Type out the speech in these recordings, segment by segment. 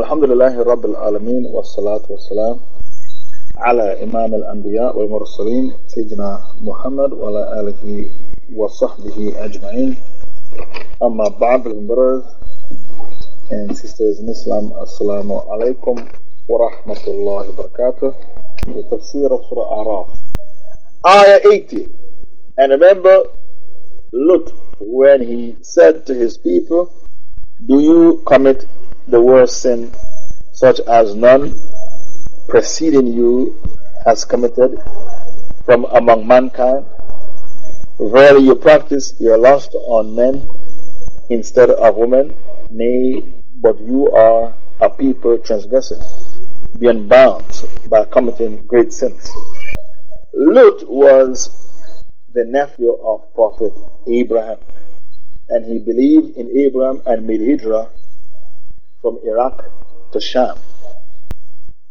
الحمد لله رب العالمين والصلاة والسلام على إمام الأنبياء والمرسلين سيدنا محمد وعلى آله وصحبه أجمعين أما بعض المبرز and sisters in Islam السلام عليكم ورحمة الله وبركاته وتفسير سورة أعراف آية 80 and remember Lut when he said to his people do you commit the worst sin such as none preceding you has committed from among mankind. Verily you practice your lust on men instead of women. Nay, but you are a people transgressing, being bound by committing great sins. Lut was the nephew of Prophet Abraham, and he believed in Abraham and made hijrah from Iraq to Sham.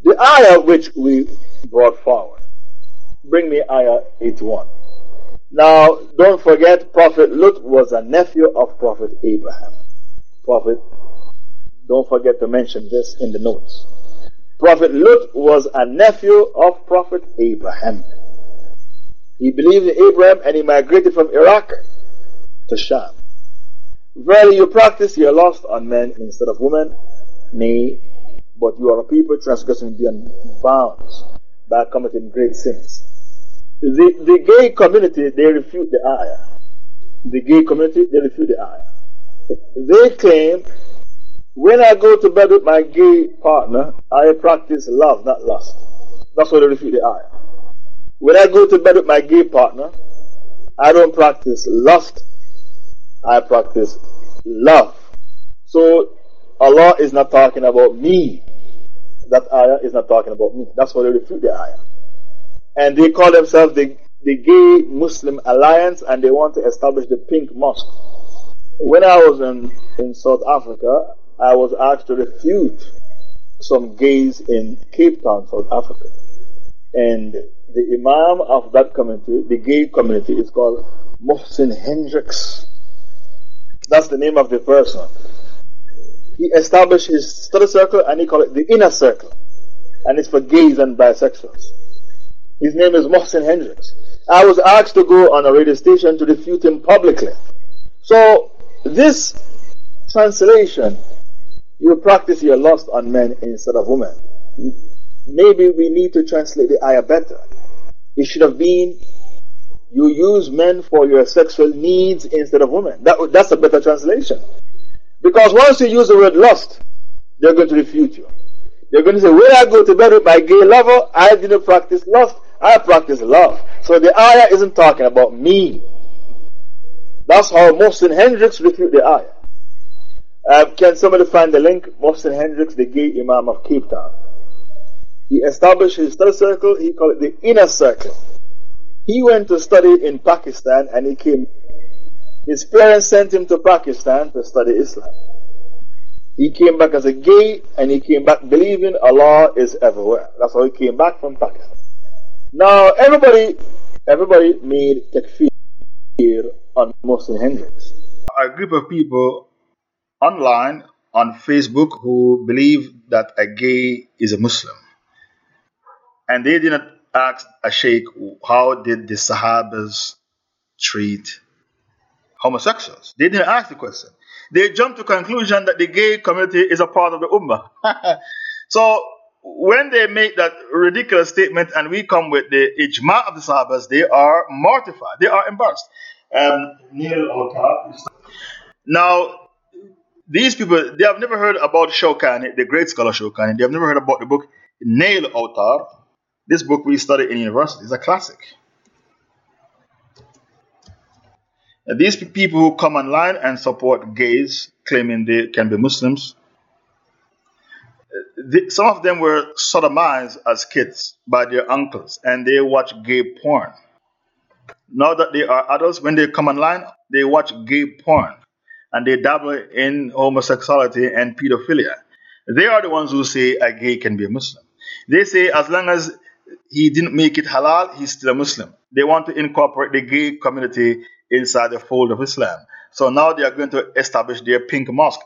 The ayah which we brought forward. Bring me ayah 81. Now, don't forget, Prophet Lut was a nephew of Prophet Abraham. Prophet, don't forget to mention this in the notes. Prophet Lut was a nephew of Prophet Abraham. He believed in Abraham and he migrated from Iraq to Sham. Verily, you practice your lust on men instead of women. Nay, but you are a people transgressing beyond bounds by committing great sins. The, the gay community, they refute the ayah. The gay community, they refute the ayah. They claim, when I go to bed with my gay partner, I practice love, not lust. That's why they refute the ayah. When I go to bed with my gay partner, I don't practice lust, I practice love. So Allah is not talking about me. That ayah is not talking about me. That's why they refute the ayah. And they call themselves the, the Gay Muslim Alliance and they want to establish the Pink Mosque. When I was in, in South Africa, I was asked to refute some gays in Cape Town, South Africa. And the Imam of that community, the gay community, is called Mohsin Hendricks. That's the name of the person. He established his study circle and he called it the inner circle. And it's for gays and bisexuals. His name is Mohsin Hendricks. I was asked to go on a radio station to refute him publicly. So, this translation, you practice your lust on men instead of women. Maybe we need to translate the ayah better. It should have been, you use men for your sexual needs instead of women. That, that's a better translation. Because once you use the word lust, they're going to refute you. They're going to say, when I go to bed with my gay lover, I didn't practice lust, I practice love. So the ayah isn't talking about me. That's how Mohsin Hendricks refute the ayah. Uh, can somebody find the link? Mohsin Hendricks, the gay Imam of Cape Town. He established his third circle, he called it the inner circle. He went to study in Pakistan and he came. His parents sent him to Pakistan to study Islam. He came back as a gay and he came back believing Allah is everywhere. That's how he came back from Pakistan. Now, everybody, everybody made takfir on Mohsin Hendricks. A group of people online on Facebook who believe that a gay is a Muslim. And they didn't ask a sheikh how did the Sahabas treat homosexuals. They didn't ask the question. They jumped to conclusion that the gay community is a part of the ummah. so when they make that ridiculous statement and we come with the ijma of the Sahabas, they are mortified. They are embarrassed. Um, now, these people, they have never heard about Shawkani, the great scholar Shawkani. They have never heard about the book Nail Autar. This book we study in university is a classic. These people who come online and support gays, claiming they can be Muslims, uh, some of them were sodomized as kids by their uncles and they watch gay porn. Now that they are adults, when they come online, they watch gay porn and they dabble in homosexuality and pedophilia. They are the ones who say a gay can be a Muslim. They say as long as he didn't make it halal, he's still a Muslim. They want to incorporate the gay community inside the fold of Islam. So now they are going to establish their pink mosque.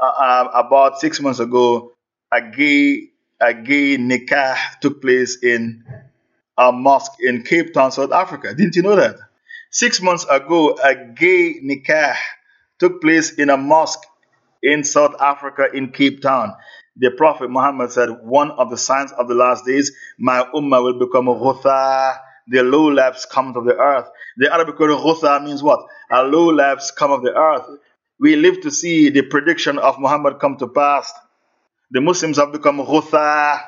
Uh, uh, about six months ago, a gay a gay nikah took place in a mosque in Cape Town, South Africa. Didn't you know that? Six months ago, a gay nikah took place in a mosque in South Africa in Cape Town. The Prophet Muhammad said, One of the signs of the last days, my ummah will become ghutha, the low labs come of the earth. The Arabic word ghutha means what? A low labs come of the earth. We live to see the prediction of Muhammad come to pass. The Muslims have become ghutha,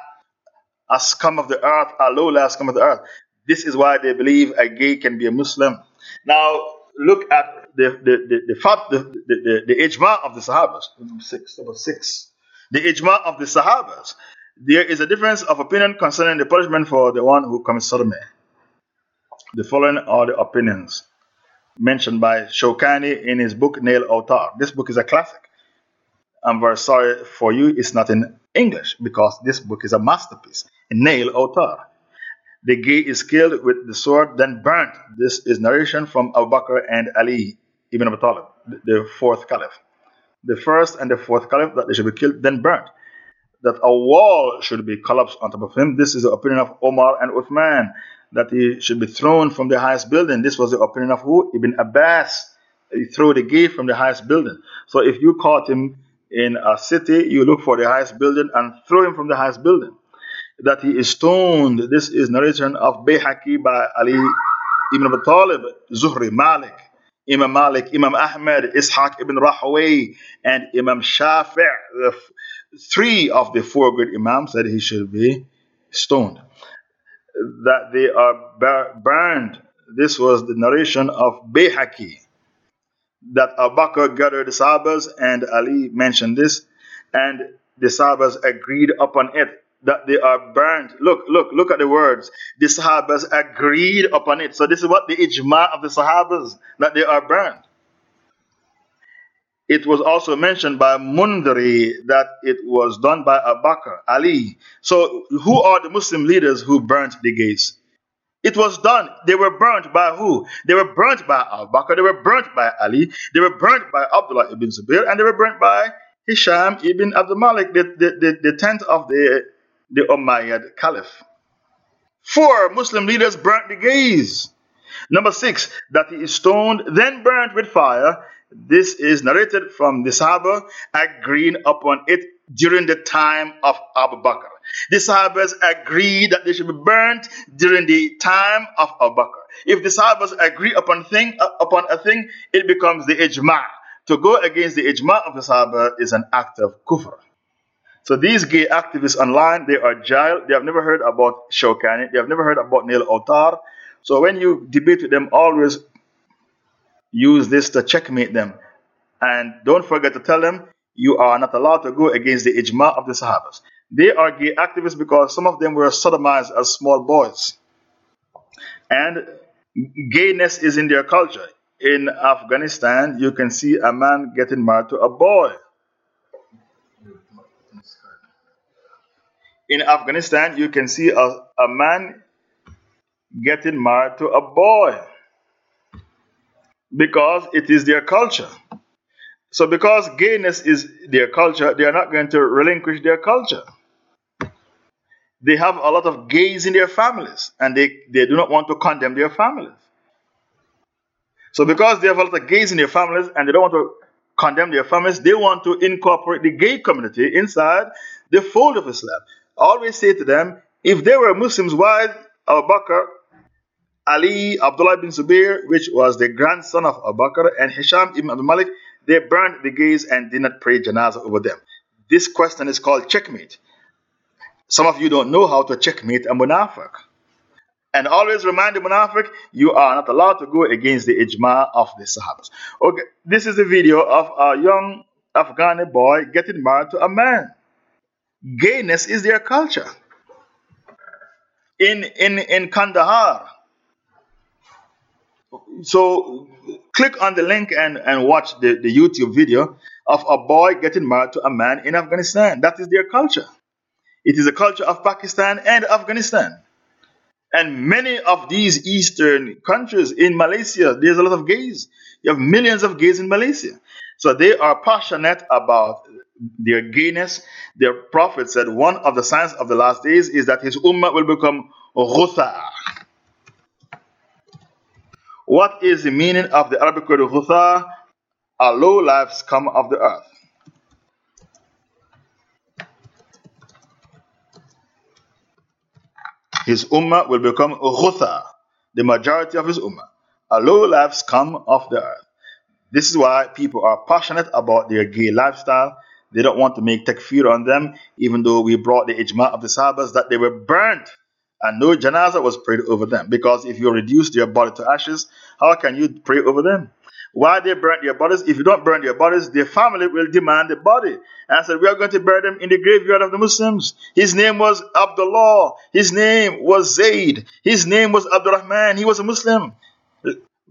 a scum of the earth, a low labs scum of the earth. This is why they believe a gay can be a Muslim. Now, look at the the the the, fact, the, the, the, the ijma of the Sahabas. Number six, number six. The ijma of the Sahabas. There is a difference of opinion concerning the punishment for the one who commits sodomy. The following are the opinions mentioned by Shokani in his book Nail Autar. This book is a classic. I'm very sorry for you, it's not in English because this book is a masterpiece. Nail Autar. The gay is killed with the sword, then burnt. This is narration from Abu Bakr and Ali ibn Abi Talib, the fourth caliph. The first and the fourth caliph that they should be killed, then burnt. That a wall should be collapsed on top of him. This is the opinion of Omar and Uthman. That he should be thrown from the highest building. This was the opinion of who? Ibn Abbas. He threw the gate from the highest building. So if you caught him in a city, you look for the highest building and throw him from the highest building. That he is stoned. This is narration of Bayhaqi by Ali ibn Abi Talib, Zuhri, Malik. Imam Malik, Imam Ahmed, Ishaq ibn Rahaway, and Imam Shafi', the three of the four great Imams said he should be stoned. That they are burned. This was the narration of Bayhaqi. That Abu Bakr gathered the Sahabas and Ali mentioned this, and the Sahabas agreed upon it that they are burned. Look, look, look at the words. The Sahabas agreed upon it. So this is what the ijma of the Sahabas, that they are burned. It was also mentioned by Mundari that it was done by Abu Ali. So who are the Muslim leaders who burnt the gates? It was done. They were burnt by who? They were burnt by Abu they were burnt by Ali, they were burnt by Abdullah ibn Zubair, and they were burnt by Hisham ibn Abdul Malik, the, the, the, the tenth of the the Umayyad Caliph. Four Muslim leaders burnt the gays. Number six, that he is stoned, then burnt with fire. This is narrated from the Sahaba agreeing upon it during the time of Abu Bakr. The Sahabas agreed that they should be burnt during the time of Abu Bakr. If the Sahabas agree upon thing uh, upon a thing, it becomes the ijma. To go against the ijma of the Sahaba is an act of kufr. So these gay activists online, they are jail. They have never heard about Shawkani. They have never heard about Nail Autar. So when you debate with them, always use this to checkmate them. And don't forget to tell them you are not allowed to go against the ijma of the Sahabas. They are gay activists because some of them were sodomized as small boys. And gayness is in their culture. In Afghanistan, you can see a man getting married to a boy. In Afghanistan, you can see a, a man getting married to a boy because it is their culture. So, because gayness is their culture, they are not going to relinquish their culture. They have a lot of gays in their families, and they, they do not want to condemn their families. So, because they have a lot of gays in their families and they don't want to condemn their families, they want to incorporate the gay community inside the fold of Islam I always say to them, if they were Muslims, why Abu Bakr, Ali, Abdullah bin Zubair, which was the grandson of Abu Bakr, and Hisham ibn Malik, they burned the gays and did not pray janazah over them. This question is called checkmate. Some of you don't know how to checkmate a munafiq. And always remind the munafiq, you are not allowed to go against the ijma of the Sahabas. Okay, this is a video of a young Afghani boy getting married to a man gayness is their culture. In, in, in Kandahar. So click on the link and, and watch the, the YouTube video of a boy getting married to a man in Afghanistan. That is their culture. It is a culture of Pakistan and Afghanistan. And many of these eastern countries, in Malaysia, there's a lot of gays. You have millions of gays in Malaysia. So they are passionate about their gayness, their prophet said one of the signs of the last days is that his ummah will become ghutha. What is the meaning of the Arabic word ghutha? A low life scum of the earth. His ummah will become ghutha, the majority of his ummah, a low life scum of the earth. This is why people are passionate about their gay lifestyle they don't want to make takfir on them, even though we brought the ijma of the Sahabas that they were burnt and no janazah was prayed over them. Because if you reduce their body to ashes, how can you pray over them? Why they burnt their bodies? If you don't burn their bodies, their family will demand the body. And said, We are going to bury them in the graveyard of the Muslims. His name was Abdullah. His name was Zayd. His name was Abdurrahman. He was a Muslim.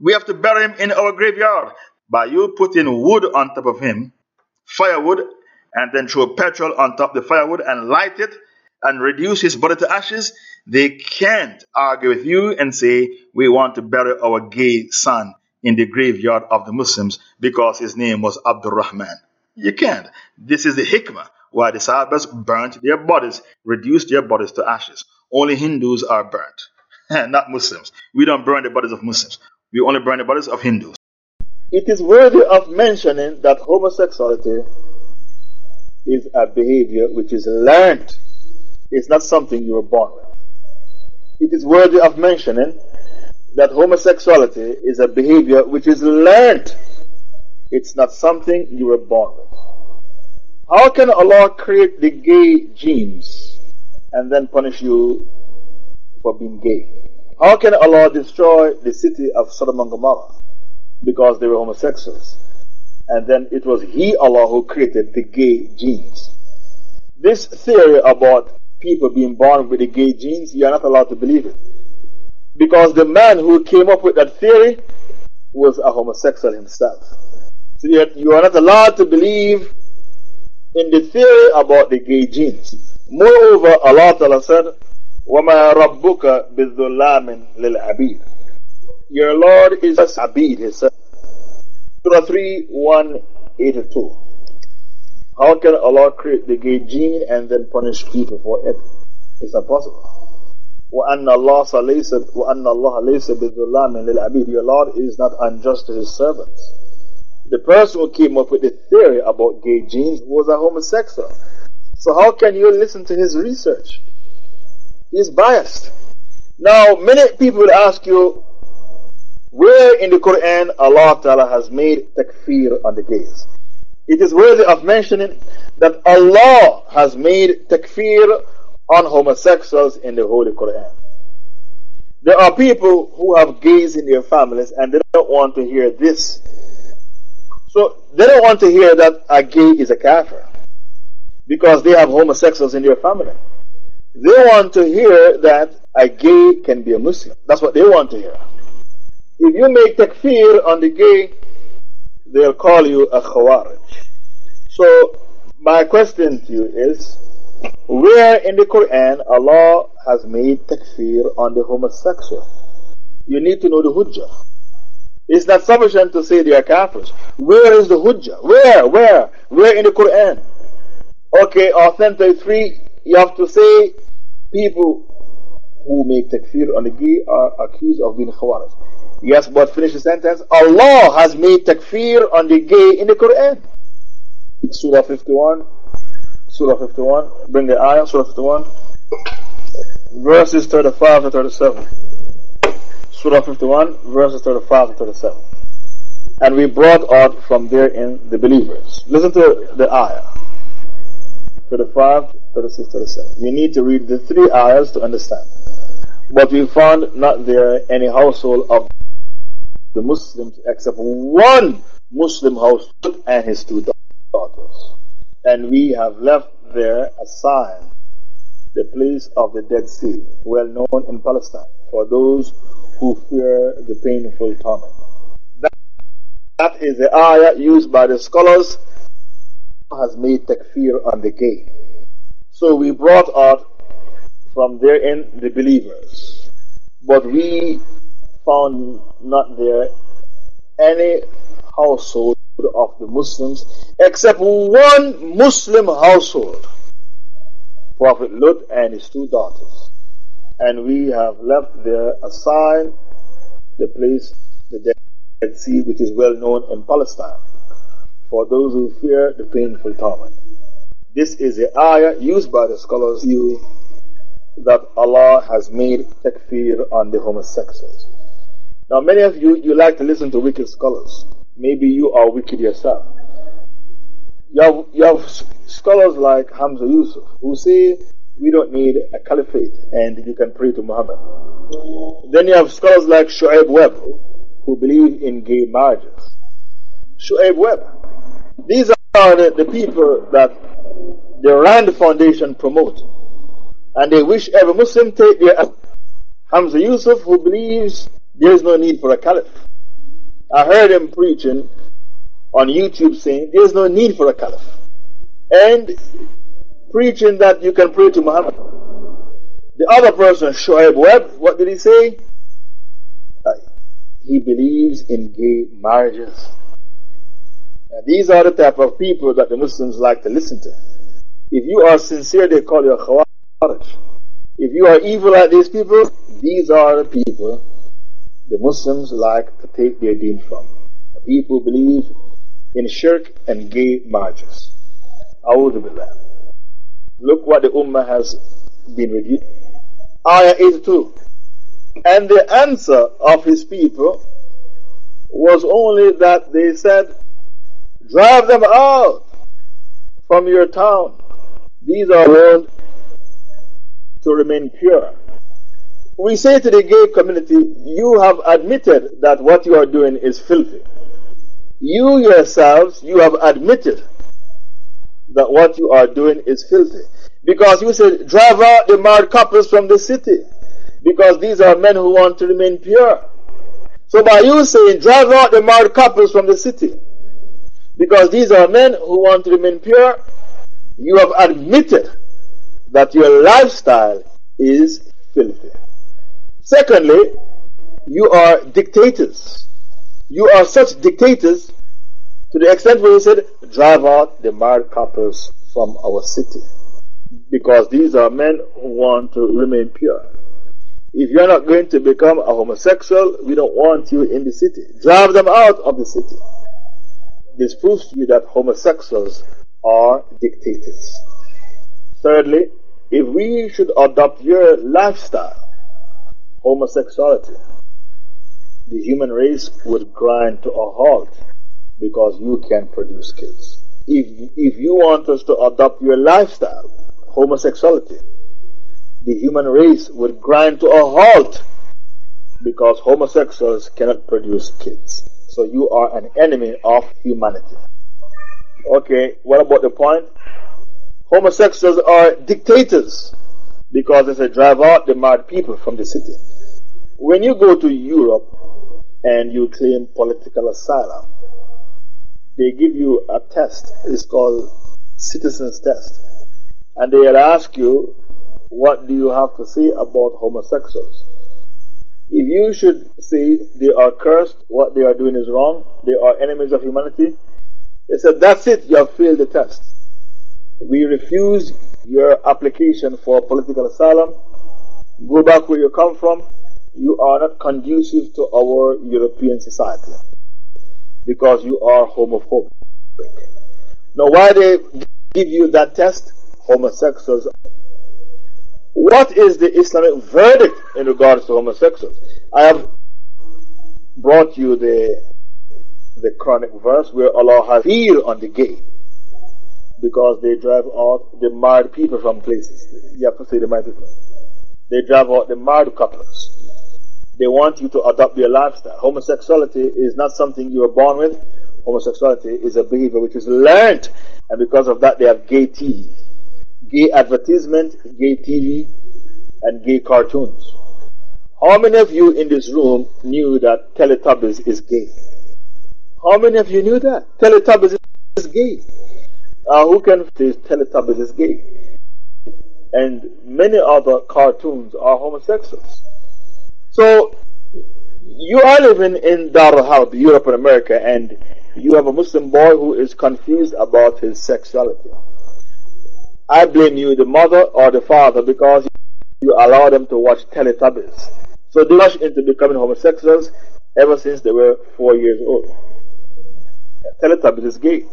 We have to bury him in our graveyard. By you putting wood on top of him, firewood, and then throw petrol on top of the firewood and light it and reduce his body to ashes, they can't argue with you and say, We want to bury our gay son in the graveyard of the Muslims because his name was Abdul Rahman. You can't. This is the hikmah why the Sahabas burnt their bodies, reduced their bodies to ashes. Only Hindus are burnt, not Muslims. We don't burn the bodies of Muslims, we only burn the bodies of Hindus. It is worthy of mentioning that homosexuality is a behavior which is learned. It's not something you were born with. It is worthy of mentioning that homosexuality is a behavior which is learned. It's not something you were born with. How can Allah create the gay genes and then punish you for being gay? How can Allah destroy the city of Sodom and Gomorrah because they were homosexuals? and then it was He, Allah, who created the gay genes. This theory about people being born with the gay genes, you are not allowed to believe it Because the man who came up with that theory was a homosexual himself. So you are not allowed to believe in the theory about the gay genes. Moreover, Allah Ta'ala said, وَمَا رَبُّكَ بِالظُّلَّامٍ لِلْعَبِيدِ Your Lord is a abid, he said. Surah 3 182. How can Allah create the gay gene and then punish people for it? It's not possible. وَأَنَّ اللَّهَ لَيْسَ وَأَنَّ اللَّهَ لَيْسَ بِظُلَّامٍ لِلْعَبِيدِ Your Lord is not unjust to His servants. The person who came up with the theory about gay genes was a homosexual. So how can you listen to his research? He's biased. Now, many people will ask you, where in the Quran Allah Ta'ala has made takfir on the gays. It is worthy of mentioning that Allah has made takfir on homosexuals in the Holy Quran. There are people who have gays in their families and they don't want to hear this. So they don't want to hear that a gay is a kafir because they have homosexuals in their family. They want to hear that a gay can be a Muslim. That's what they want to hear. If you make takfir on the gay, they'll call you a khawarij. So, my question to you is where in the Quran Allah has made takfir on the homosexual? You need to know the hujjah. It's not sufficient to say they are kafirs. Where is the hujjah? Where? Where? Where in the Quran? Okay, authentic three, you have to say people who make takfir on the gay are accused of being khawarij. Yes, but finish the sentence. Allah has made takfir on the gay in the Quran. Surah 51. Surah 51. Bring the ayah, Surah 51. Verses 35 to 37. Surah 51, verses 35 to 37. And we brought out from therein the believers. Listen to the ayah. 35, 36, 37. You need to read the three ayahs to understand. But we found not there any household of the Muslims except one Muslim household and his two daughters. And we have left there a sign, the place of the Dead Sea, well known in Palestine, for those who fear the painful torment. That, that is the ayah used by the scholars has made takfir on the gay. So we brought out from therein the believers. But we found not there any household of the Muslims except one Muslim household. Prophet Lut and his two daughters. And we have left there a sign, the place, the Dead Sea, which is well known in Palestine, for those who fear the painful torment. This is the ayah used by the scholars you that Allah has made takfir on the homosexuals. Now, many of you, you like to listen to wicked scholars. Maybe you are wicked yourself. You have, you have scholars like Hamza Yusuf who say we don't need a caliphate and you can pray to Muhammad. Then you have scholars like Suhaib Webb who believe in gay marriages. Suhaib Webb. These are the, the people that the Rand Foundation promote. And they wish every Muslim take their Hamza Yusuf who believes there is no need for a caliph. I heard him preaching on YouTube saying there's no need for a caliph. And preaching that you can pray to Muhammad. The other person, Suhaib Webb, what did he say? Uh, he believes in gay marriages. These are the type of people that the Muslims like to listen to. If you are sincere, they call you a khawarij. If you are evil like these people, these are the people the Muslims like to take their deen from. People believe in shirk and gay marriages. Billah. Look what the Ummah has been reduced. Ayah 82. And the answer of his people was only that they said, Drive them out from your town. These are warned to remain pure we say to the gay community, you have admitted that what you are doing is filthy. You yourselves, you have admitted that what you are doing is filthy. Because you said, drive out the married couples from the city. Because these are men who want to remain pure. So by you saying, drive out the married couples from the city, because these are men who want to remain pure, you have admitted that your lifestyle is filthy. Secondly, you are dictators. You are such dictators to the extent where he said, drive out the married couples from our city. Because these are men who want to remain pure. If you're not going to become a homosexual, we don't want you in the city. Drive them out of the city. This proves to you that homosexuals are dictators. Thirdly, if we should adopt your lifestyle, homosexuality, the human race would grind to a halt because you can't produce kids. If, if you want us to adopt your lifestyle, homosexuality, the human race would grind to a halt because homosexuals cannot produce kids. So you are an enemy of humanity. Okay, what about the point? Homosexuals are dictators because they say drive out the mad people from the city. When you go to Europe and you claim political asylum, they give you a test. It's called citizens test. And they'll ask you, what do you have to say about homosexuals? If you should say they are cursed, what they are doing is wrong, they are enemies of humanity, they said, that's it, you have failed the test. We refuse your application for political asylum. Go back where you come from. You are not conducive to our European society because you are homophobic. Now, why they give you that test? Homosexuals. What is the Islamic verdict in regards to homosexuals? I have brought you the the Quranic verse where Allah has fear on the gay because they drive out the married people from places. You have to say the married people. They drive out the married couples. They want you to adopt their lifestyle. Homosexuality is not something you are born with. Homosexuality is a behavior which is learned. And because of that, they have gay TV, gay advertisement, gay TV, and gay cartoons. How many of you in this room knew that Teletubbies is gay? How many of you knew that? Teletubbies is gay. Who can say Teletubbies is gay? And many other cartoons are homosexuals. So, you are living in Dar al Harb, Europe and America, and you have a Muslim boy who is confused about his sexuality. I blame you, the mother or the father, because you allow them to watch Teletubbies. So they rush into becoming homosexuals ever since they were four years old. Teletubbies is gay,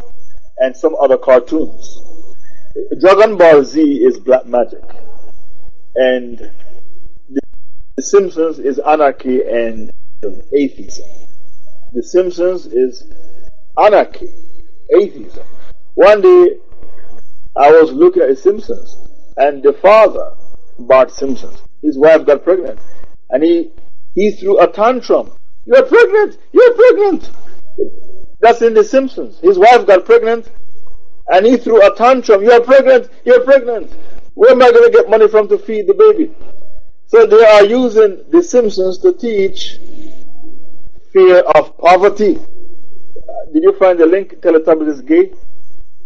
and some other cartoons. Dragon Ball Z is black magic, and The Simpsons is anarchy and atheism. The Simpsons is anarchy, atheism. One day, I was looking at The Simpsons, and the father, Bart Simpson, his wife got pregnant, and he he threw a tantrum. You're pregnant! You're pregnant! That's in The Simpsons. His wife got pregnant, and he threw a tantrum. You're pregnant! You're pregnant! Where am I going to get money from to feed the baby? So they are using The Simpsons to teach fear of poverty. Uh, did you find the link? Teletubbies is gay.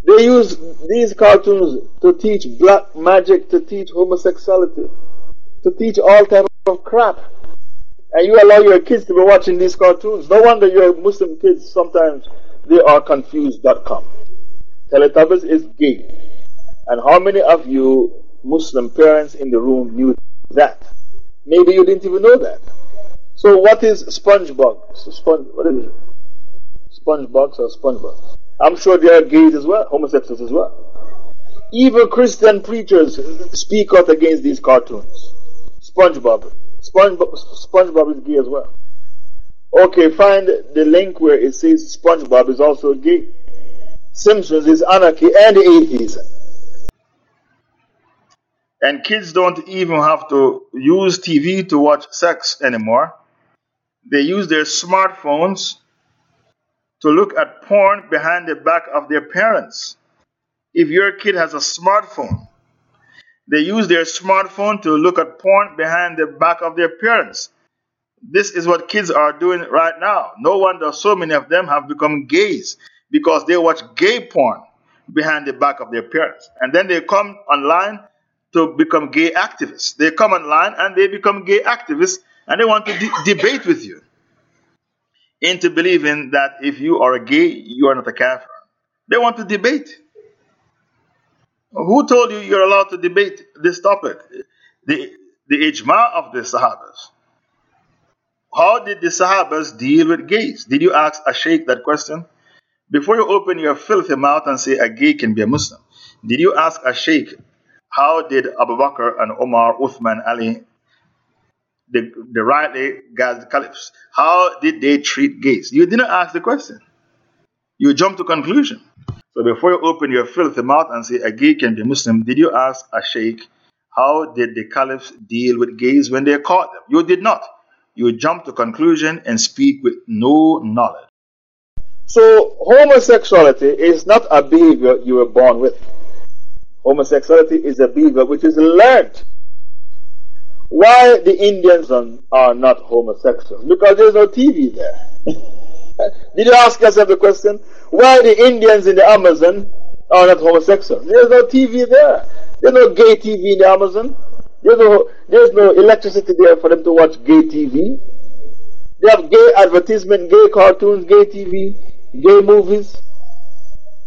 They use these cartoons to teach black magic, to teach homosexuality, to teach all type of crap. And you allow your kids to be watching these cartoons. No wonder your Muslim kids sometimes they are confused.com. Teletubbies is gay. And how many of you Muslim parents in the room knew that? Maybe you didn't even know that. So what is SpongeBob? Sponge, what is? SpongeBob or SpongeBob? I'm sure there are gays as well, homosexuals as well. Even Christian preachers speak out against these cartoons. SpongeBob. SpongeBob, SpongeBob is gay as well. Okay, find the link where it says SpongeBob is also gay. Simpsons is anarchy and atheism. And kids don't even have to use TV to watch sex anymore. They use their smartphones to look at porn behind the back of their parents. If your kid has a smartphone, they use their smartphone to look at porn behind the back of their parents. This is what kids are doing right now. No wonder so many of them have become gays because they watch gay porn behind the back of their parents. And then they come online to become gay activists. They come online and they become gay activists and they want to de debate with you into believing that if you are a gay, you are not a kafir. They want to debate. Who told you you're allowed to debate this topic? The, the ijma of the Sahabas. How did the Sahabas deal with gays? Did you ask a sheikh that question? Before you open your filthy mouth and say a gay can be a Muslim, did you ask a sheikh how did Abu Bakr and Omar, Uthman, Ali, the, the rightly guided caliphs, how did they treat gays? You didn't ask the question. You jumped to conclusion. So before you open your filthy mouth and say a gay can be Muslim, did you ask a sheikh how did the caliphs deal with gays when they caught them? You did not. You jump to conclusion and speak with no knowledge. So homosexuality is not a behavior you were born with. Homosexuality is a behavior which is learned. Why the Indians are not homosexual? Because there's no TV there. Did you ask yourself the question? Why the Indians in the Amazon are not homosexual? There's no TV there. There's no gay TV in the Amazon. There's no, there's no electricity there for them to watch gay TV. They have gay advertisement, gay cartoons, gay TV, gay movies.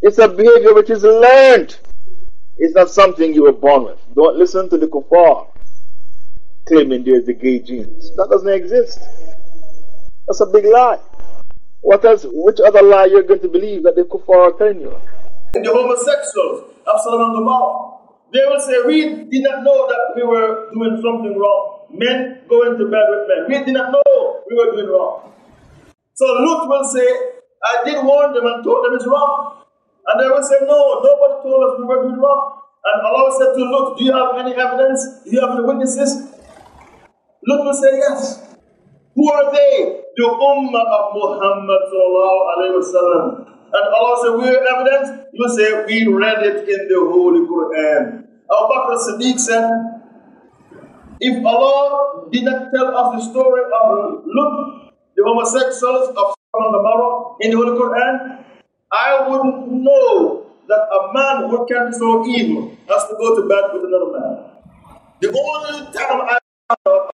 It's a behavior which is learned. It's not something you were born with. Don't listen to the kuffar claiming there's the gay genes. That doesn't exist. That's a big lie. What else? Which other lie you're going to believe that the kuffar are telling you? The homosexuals, Absalom Gamal, they will say, We did not know that we were doing something wrong. Men going to bed with men. We did not know we were doing wrong. So Lut will say, I did warn them and told them it's wrong. And they will say, No, nobody told us we were doing wrong. And Allah said to Lut, Do you have any evidence? Do you have any witnesses? Lut will say, Yes. Who are they? The Ummah of Muhammad. And Allah said, We have evidence? You say, We read it in the Holy Quran. Abu Bakr Siddiq said, If Allah did not tell us the story of Lut, the homosexuals of Sodom in the Holy Quran, I wouldn't know that a man who can be so evil has to go to bed with another man. The only time I found out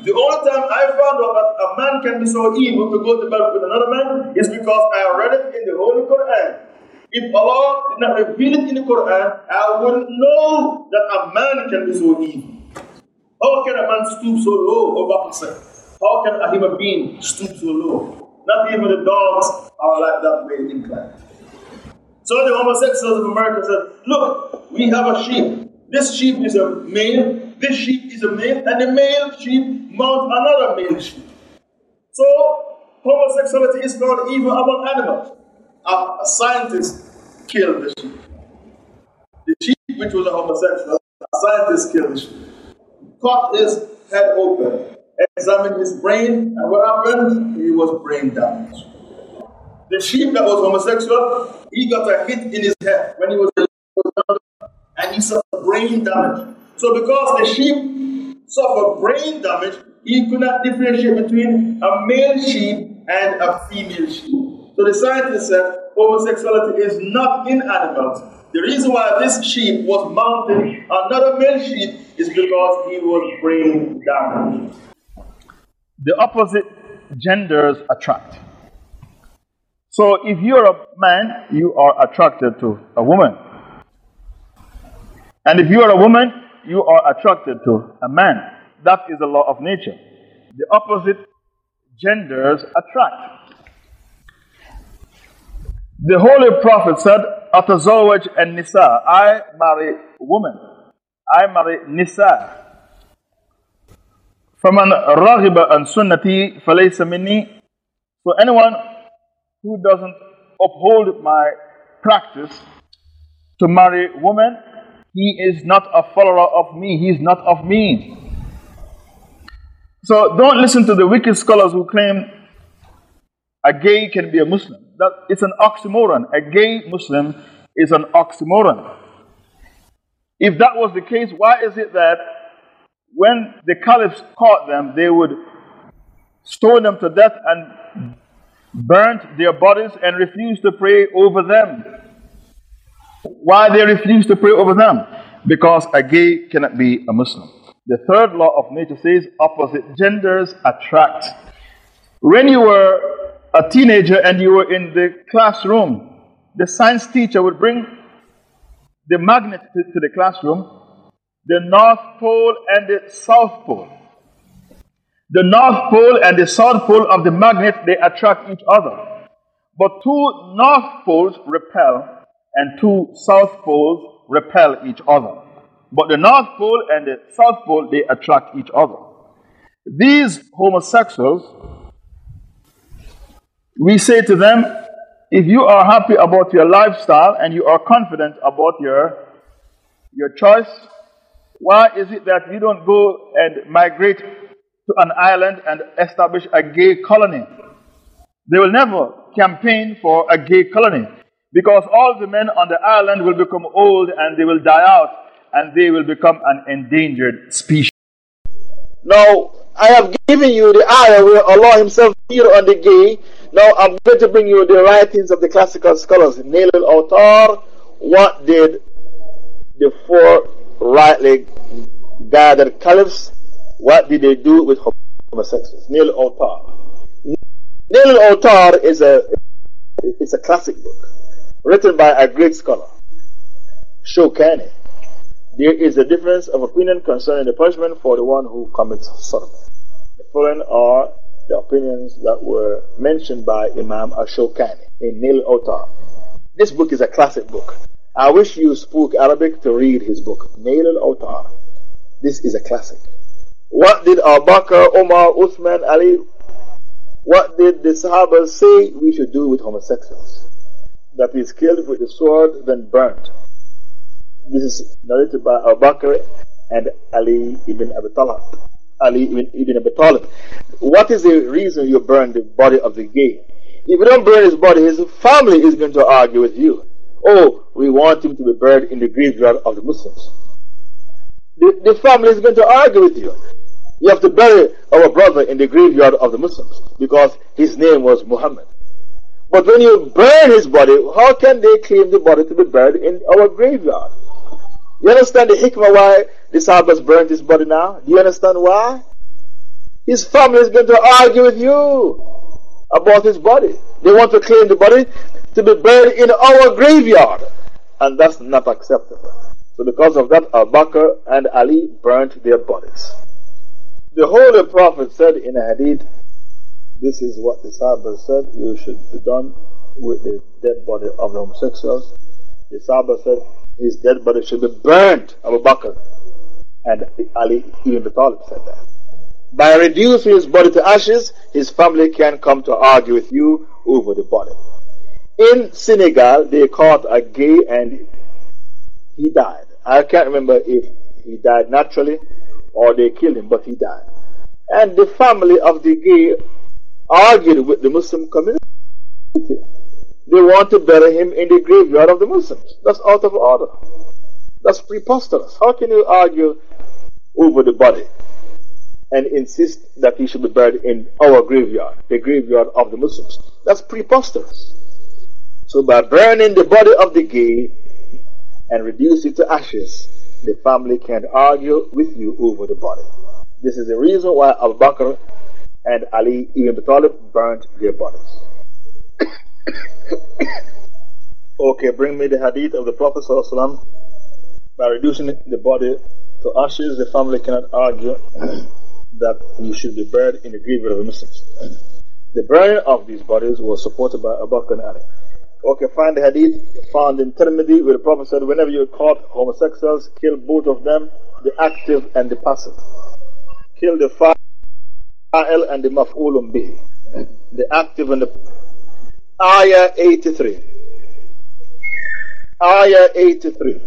the only time I found out that a man can be so evil to go to bed with another man is because I read it in the Holy Quran. If Allah did not reveal it in the Quran, I wouldn't know that a man can be so evil. How can a man stoop so low, O himself? How can a human being stoop so low? Not even the dogs are like that way inclined. So the homosexuals of America said, Look, we have a sheep. This sheep is a male, this sheep is a male, and the male sheep mount another male sheep. So homosexuality is not even among animals. A, a scientist killed the sheep. The sheep, which was a homosexual, a scientist killed the sheep. Cut his head open, examined his brain, and what happened? He was brain damaged. The sheep that was homosexual, he got a hit in his head when he was and he suffered brain damage. So because the sheep suffered brain damage, he could not differentiate between a male sheep and a female sheep. So the scientist said homosexuality is not in animals. The reason why this sheep was mounting another male sheep is because he was brain damaged. The opposite genders attract. So if you're a man, you are attracted to a woman. And if you are a woman, you are attracted to a man. That is the law of nature. The opposite genders attract. The Holy Prophet said, Atazawaj and Nisa, I marry woman. I marry Nisa. فمن رغب عن سنتي فليس مني So anyone who doesn't uphold my practice to marry woman, he is not a follower of me. He is not of me. So don't listen to the wicked scholars who claim a gay can be a Muslim. That it's an oxymoron. A gay Muslim is an oxymoron. If that was the case, why is it that when the caliphs caught them, they would stone them to death and burnt their bodies and refused to pray over them. Why they refused to pray over them? Because a gay cannot be a Muslim. The third law of nature says opposite genders attract. When you were a teenager and you were in the classroom, the science teacher would bring the magnet to, to the classroom, the North Pole and the South Pole. The North Pole and the South Pole of the magnet, they attract each other. But two North Poles repel and two South Poles repel each other. But the North Pole and the South Pole, they attract each other. These homosexuals, we say to them, if you are happy about your lifestyle and you are confident about your, your choice, why is it that you don't go and migrate to an island and establish a gay colony. They will never campaign for a gay colony because all the men on the island will become old and they will die out and they will become an endangered species. Now, I have given you the ayah where Allah Himself here on the gay. Now, I'm going to bring you the writings of the classical scholars. Nail al Autar, what did the four rightly gathered caliphs what did they do with homosexuals? Nail al-Autar. Nail al-Autar is a, it's a classic book written by a great scholar, Shawkani. There is a difference of opinion concerning the punishment for the one who commits sodomy. The following are the opinions that were mentioned by Imam Ashokani in Nail al-Autar. This book is a classic book. I wish you spoke Arabic to read his book, Nail al-Autar. This is a classic. What did Abu Bakr, Omar, Uthman, Ali, what did the Sahaba say we should do with homosexuals? That is killed with the sword, then burnt. This is narrated by Abu Bakr and Ali ibn Abi Talib. Ali ibn, ibn Abi Talib. What is the reason you burn the body of the gay? If you don't burn his body, his family is going to argue with you. Oh, we want him to be buried in the graveyard of the Muslims. The, the family is going to argue with you. You have to bury our brother in the graveyard of the Muslims because his name was Muhammad. But when you burn his body, how can they claim the body to be buried in our graveyard? You understand the hikmah why the Sahabas burned his body now? Do you understand why? his family is going to argue with you about his body. They want to claim the body to be buried in our graveyard. And that's not acceptable. So because of that, Abu Bakr and Ali burnt their bodies. The Holy Prophet said in a hadith, this is what the Sahaba said, you should be done with the dead body of the homosexuals. The Sahaba said, his dead body should be burnt, Abu Bakr. And Ali ibn Talib said that. By reducing his body to ashes, his family can come to argue with you over the body. In Senegal, they caught a gay and he died. I can't remember if he died naturally or they killed him, but he died. And the family of the gay argued with the Muslim community. They want to bury him in the graveyard of the Muslims. That's out of order. That's preposterous. How can you argue over the body and insist that he should be buried in our graveyard, the graveyard of the Muslims? That's preposterous. So by burning the body of the gay and reduce it to ashes, the family can argue with you over the body. This is the reason why Abu Bakr and Ali ibn Talib burnt their bodies. okay, bring me the hadith of the Prophet. By reducing the body to ashes, the family cannot argue that you should be buried in the graveyard of the Muslims. The burning of these bodies was supported by Abu Bakr and Ali. Okay, find the hadith found in Tirmidhi where the Prophet said, Whenever you caught homosexuals, kill both of them, the active and the passive. Kill the fa'il and the maf'ulun bihi. The active and the. Ayah 83. Ayah 83.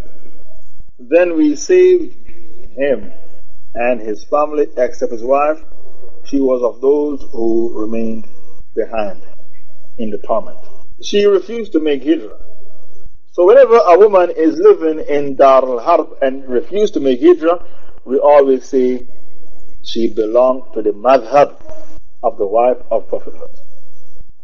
Then we saved him and his family except his wife. She was of those who remained behind in the torment she refused to make hijrah. So whenever a woman is living in Dar al-Harb and refused to make hijrah, we always say she belonged to the madhab of the wife of Prophet.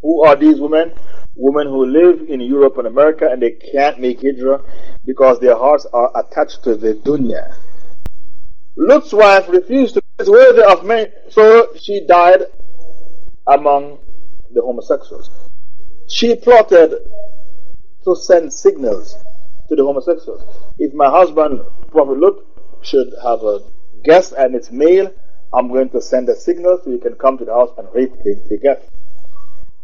Who are these women? Women who live in Europe and America and they can't make hijrah because their hearts are attached to the dunya. Lut's wife refused to be worthy of men, so she died among the homosexuals. She plotted to send signals to the homosexuals. If my husband, Prophet Lut, should have a guest and it's male, I'm going to send a signal so you can come to the house and rape the, the guest.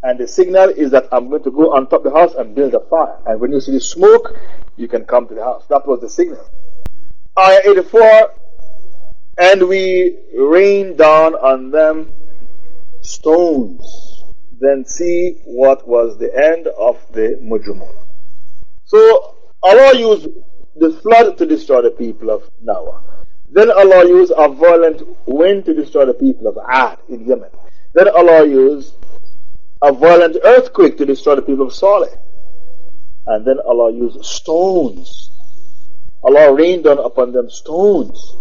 And the signal is that I'm going to go on top of the house and build a fire. And when you see the smoke, you can come to the house. That was the signal. Ayah 84 And we rained down on them stones then see what was the end of the Mujrimun. So Allah used the flood to destroy the people of Noah. Then Allah used a violent wind to destroy the people of Ad in Yemen. Then Allah used a violent earthquake to destroy the people of Saleh. And then Allah used stones. Allah rained down upon them stones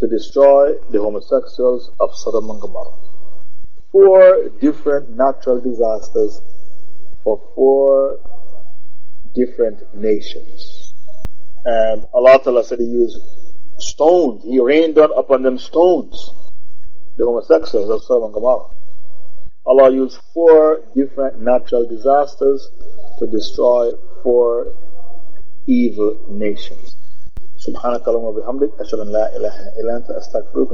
to destroy the homosexuals of Sodom and Gomorrah four different natural disasters for four different nations. And Allah Ta'ala said He used stones, He rained down upon them stones, the homosexuals of Sodom and Gomorrah. Allah used four different natural disasters to destroy four evil nations. سبحانك اللهم وبحمدك أشهد أن لا إله إلا أنت أستغفرك